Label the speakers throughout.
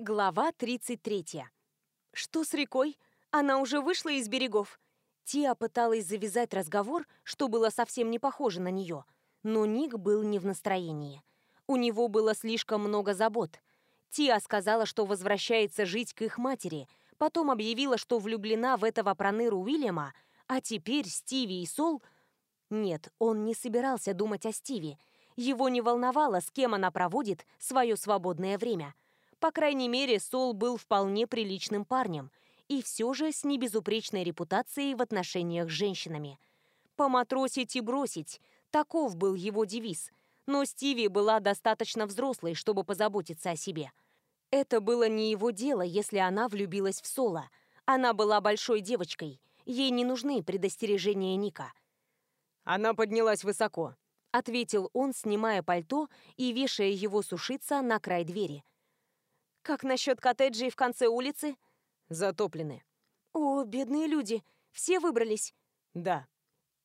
Speaker 1: Глава 33. Что с рекой? Она уже вышла из берегов. Тиа пыталась завязать разговор, что было совсем не похоже на нее. Но Ник был не в настроении. У него было слишком много забот. Тиа сказала, что возвращается жить к их матери, потом объявила, что влюблена в этого проныру Уильяма, а теперь Стиви и Сол... Нет, он не собирался думать о Стиви. Его не волновало, с кем она проводит свое свободное время — по крайней мере, Сол был вполне приличным парнем и все же с небезупречной репутацией в отношениях с женщинами. «Поматросить и бросить» — таков был его девиз. Но Стиви была достаточно взрослой, чтобы позаботиться о себе. Это было не его дело, если она влюбилась в Соло. Она была большой девочкой. Ей не нужны предостережения Ника.
Speaker 2: «Она поднялась высоко», —
Speaker 1: ответил он, снимая пальто и вешая его сушиться на край двери. Как насчет коттеджей в конце улицы?
Speaker 2: Затоплены.
Speaker 1: О, бедные люди. Все выбрались?
Speaker 2: Да.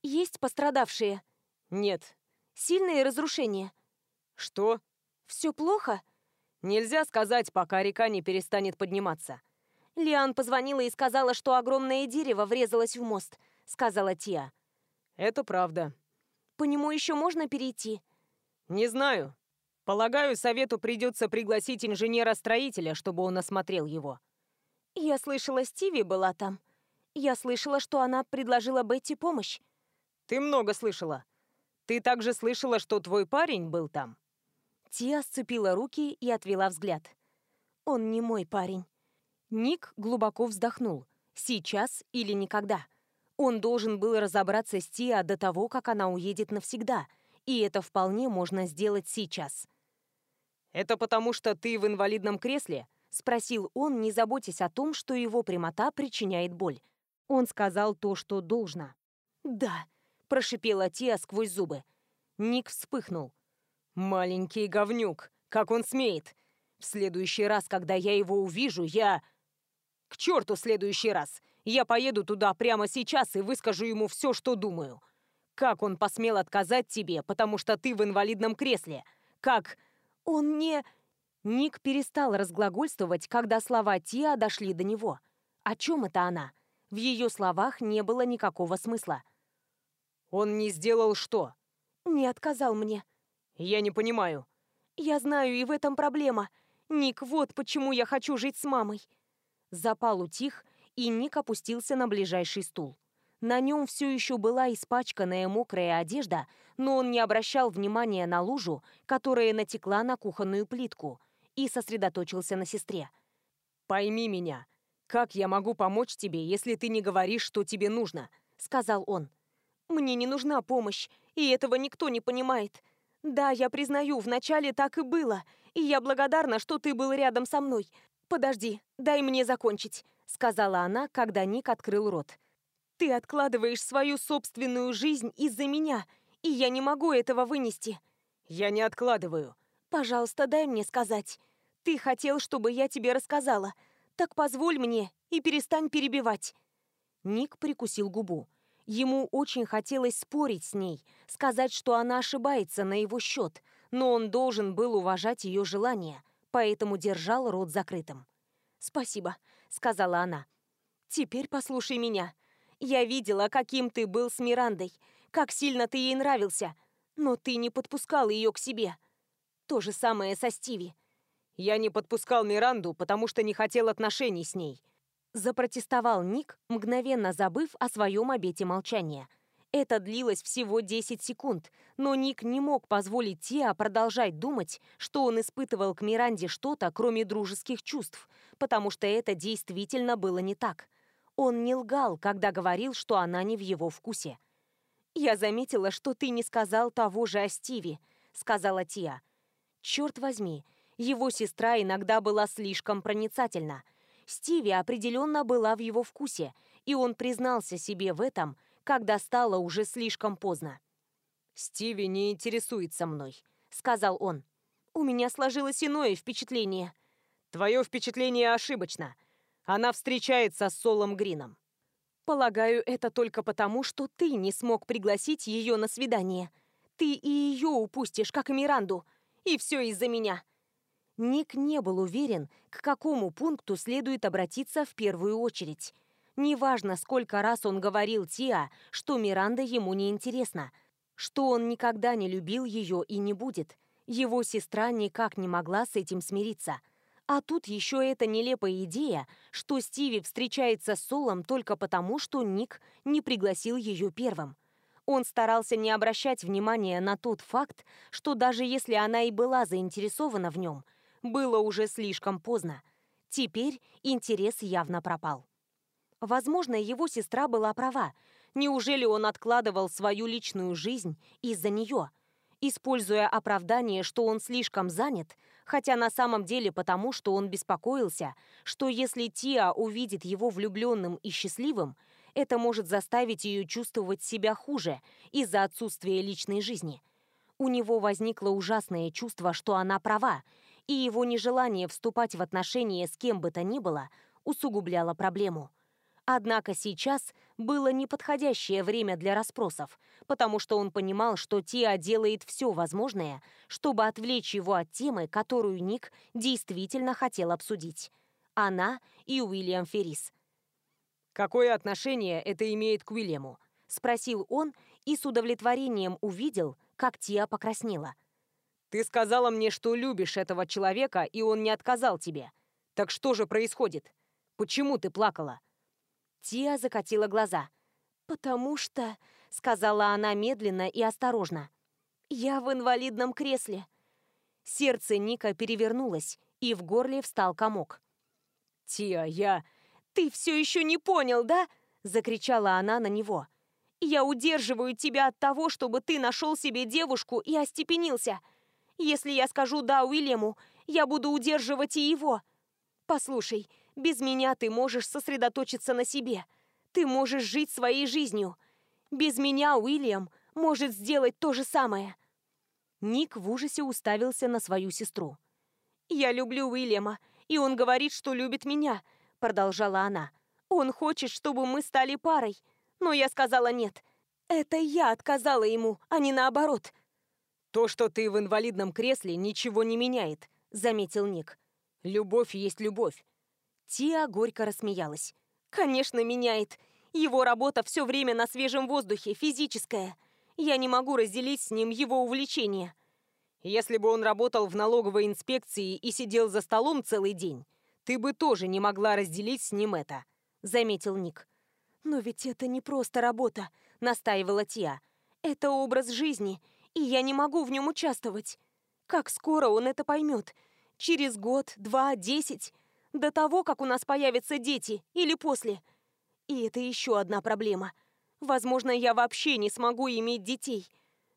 Speaker 1: Есть пострадавшие?
Speaker 2: Нет.
Speaker 1: Сильные разрушения?
Speaker 2: Что?
Speaker 1: Все плохо?
Speaker 2: Нельзя сказать, пока река не перестанет подниматься.
Speaker 1: Лиан позвонила и сказала, что огромное дерево врезалось в мост, сказала Тия.
Speaker 2: Это правда.
Speaker 1: По нему еще можно перейти?
Speaker 2: Не знаю. Полагаю, совету придется пригласить инженера-строителя, чтобы он осмотрел его.
Speaker 1: Я слышала, Стиви была там. Я слышала, что она предложила Бетти помощь.
Speaker 2: Ты много слышала. Ты также слышала, что твой парень был там.
Speaker 1: Тиа сцепила руки и отвела взгляд. Он не мой парень. Ник глубоко вздохнул. Сейчас или никогда. Он должен был разобраться с Тиа до того, как она уедет навсегда. И это вполне можно сделать сейчас.
Speaker 2: Это потому, что ты в инвалидном кресле?»
Speaker 1: — спросил он, не заботясь о том, что его прямота причиняет боль. Он сказал то, что должно. «Да», — прошипела Тия сквозь зубы. Ник вспыхнул.
Speaker 2: «Маленький говнюк! Как он смеет! В следующий раз, когда я его увижу, я...» «К черту следующий раз! Я поеду туда прямо сейчас и выскажу ему все, что думаю. Как он посмел отказать тебе, потому что ты в инвалидном кресле? Как...»
Speaker 1: «Он не...» Ник перестал разглагольствовать, когда слова Тиа дошли до него. О чем это она? В ее словах не было никакого смысла.
Speaker 2: «Он не сделал что?»
Speaker 1: «Не отказал мне».
Speaker 2: «Я не понимаю».
Speaker 1: «Я знаю, и в этом проблема. Ник, вот почему я хочу жить с мамой». Запал утих, и Ник опустился на ближайший стул. На нем все еще была испачканная мокрая одежда, но он не обращал внимания на лужу, которая натекла на кухонную плитку, и сосредоточился на сестре.
Speaker 2: «Пойми меня, как я могу помочь тебе, если ты не говоришь, что тебе нужно?» — сказал он.
Speaker 1: «Мне не нужна помощь, и этого никто не понимает. Да, я признаю, вначале так и было, и я благодарна, что ты был рядом со мной. Подожди, дай мне закончить», — сказала она, когда Ник открыл рот. Ты откладываешь свою собственную жизнь из-за меня, и я не могу этого вынести.
Speaker 2: Я не откладываю.
Speaker 1: Пожалуйста, дай мне сказать. Ты хотел, чтобы я тебе рассказала. Так позволь мне и перестань перебивать. Ник прикусил губу. Ему очень хотелось спорить с ней, сказать, что она ошибается на его счет, но он должен был уважать ее желание, поэтому держал рот закрытым. «Спасибо», — сказала она. «Теперь послушай меня. Я видела, каким ты был с Мирандой, как сильно ты ей нравился, но ты не подпускал ее к себе. То же самое со Стиви.
Speaker 2: Я не подпускал Миранду, потому что не хотел отношений с ней.
Speaker 1: Запротестовал Ник, мгновенно забыв о своем обете молчания. Это длилось всего 10 секунд, но Ник не мог позволить Тиа продолжать думать, что он испытывал к Миранде что-то, кроме дружеских чувств, потому что это действительно было не так. Он не лгал, когда говорил, что она не в его вкусе. «Я заметила, что ты не сказал того же о Стиве», — сказала Тия. «Черт возьми, его сестра иногда была слишком проницательна. Стиви определенно была в его вкусе, и он признался себе в этом, когда стало уже слишком поздно».
Speaker 2: «Стиви не интересуется мной», — сказал он.
Speaker 1: «У меня сложилось иное впечатление».
Speaker 2: «Твое впечатление ошибочно», она встречается с Солом Грином.
Speaker 1: Полагаю, это только потому, что ты не смог пригласить ее на свидание. Ты и ее упустишь, как и Миранду. И все из-за меня. Ник не был уверен, к какому пункту следует обратиться в первую очередь. Неважно, сколько раз он говорил Тиа, что Миранда ему не интересна, что он никогда не любил ее и не будет. Его сестра никак не могла с этим смириться – а тут еще эта нелепая идея, что Стиви встречается с Солом только потому, что Ник не пригласил ее первым. Он старался не обращать внимания на тот факт, что даже если она и была заинтересована в нем, было уже слишком поздно. Теперь интерес явно пропал. Возможно, его сестра была права. Неужели он откладывал свою личную жизнь из-за нее – используя оправдание, что он слишком занят, хотя на самом деле потому, что он беспокоился, что если Тиа увидит его влюбленным и счастливым, это может заставить ее чувствовать себя хуже из-за отсутствия личной жизни. У него возникло ужасное чувство, что она права, и его нежелание вступать в отношения с кем бы то ни было усугубляло проблему. Однако сейчас было неподходящее время для расспросов, потому что он понимал, что Тиа делает все возможное, чтобы отвлечь его от темы, которую Ник действительно хотел обсудить. Она и Уильям Феррис.
Speaker 2: «Какое отношение это имеет к Уильяму?»
Speaker 1: – спросил он и с удовлетворением увидел, как Тиа покраснела.
Speaker 2: «Ты сказала мне, что любишь этого человека, и он не отказал тебе. Так что же происходит? Почему ты плакала?»
Speaker 1: Тия закатила глаза. «Потому что...» — сказала она медленно и осторожно. «Я в инвалидном кресле». Сердце Ника перевернулось, и в горле встал комок.
Speaker 2: «Тия, я...»
Speaker 1: «Ты все еще не понял, да?» — закричала она на него. «Я удерживаю тебя от того, чтобы ты нашел себе девушку и остепенился. Если я скажу «да» Уильяму, я буду удерживать и его. Послушай, без меня ты можешь сосредоточиться на себе. Ты можешь жить своей жизнью. Без меня Уильям может сделать то же самое». Ник в ужасе уставился на свою сестру. «Я люблю Уильяма, и он говорит, что любит меня», — продолжала она. «Он хочет, чтобы мы стали парой, но я сказала нет. Это я отказала ему, а не наоборот».
Speaker 2: «То, что ты в инвалидном кресле, ничего не меняет», — заметил Ник. «Любовь есть любовь.
Speaker 1: Тиа горько рассмеялась. «Конечно, меняет. Его работа все время на свежем воздухе, физическая. Я не могу разделить с ним его увлечение».
Speaker 2: «Если бы он работал в налоговой инспекции и сидел за столом целый день, ты бы тоже не могла разделить с ним это», — заметил Ник.
Speaker 1: «Но ведь это не просто работа», — настаивала Тиа. «Это образ жизни, и я не могу в нем участвовать. Как скоро он это поймет? Через год, два, десять? До того, как у нас появятся дети, или после. И это еще одна проблема. Возможно, я вообще не смогу иметь детей.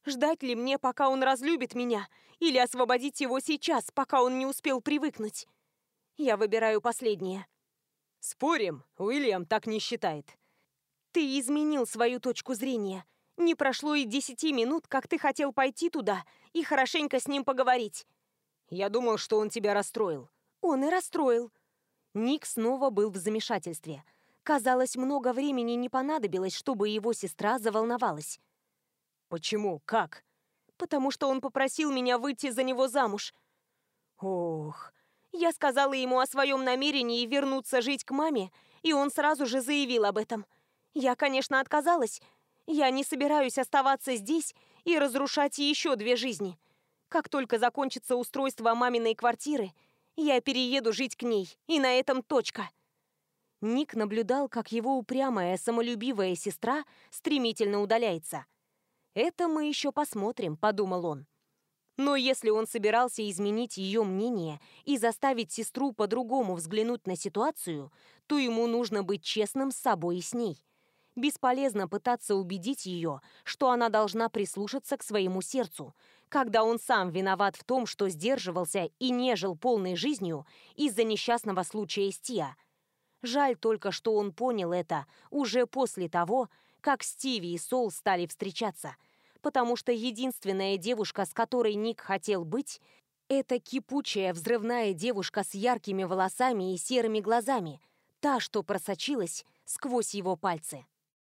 Speaker 1: Ждать ли мне, пока он разлюбит меня, или освободить его сейчас, пока он не успел привыкнуть? Я выбираю последнее.
Speaker 2: Спорим, Уильям так не считает.
Speaker 1: Ты изменил свою точку зрения. Не прошло и десяти минут, как ты хотел пойти туда и хорошенько с ним поговорить.
Speaker 2: Я думал, что он тебя расстроил.
Speaker 1: Он и расстроил. Ник снова был в замешательстве. Казалось, много времени не понадобилось, чтобы его сестра заволновалась.
Speaker 2: «Почему? Как?»
Speaker 1: «Потому что он попросил меня выйти за него замуж».
Speaker 2: «Ох...»
Speaker 1: Я сказала ему о своем намерении вернуться жить к маме, и он сразу же заявил об этом. Я, конечно, отказалась. Я не собираюсь оставаться здесь и разрушать еще две жизни. Как только закончится устройство маминой квартиры – я перееду жить к ней, и на этом точка. Ник наблюдал, как его упрямая, самолюбивая сестра стремительно удаляется. «Это мы еще посмотрим», — подумал он. Но если он собирался изменить ее мнение и заставить сестру по-другому взглянуть на ситуацию, то ему нужно быть честным с собой и с ней. Бесполезно пытаться убедить ее, что она должна прислушаться к своему сердцу, когда он сам виноват в том, что сдерживался и не жил полной жизнью из-за несчастного случая Стия. Жаль только, что он понял это уже после того, как Стиви и Сол стали встречаться, потому что единственная девушка, с которой Ник хотел быть, это кипучая взрывная девушка с яркими волосами и серыми глазами, та, что просочилась сквозь его пальцы.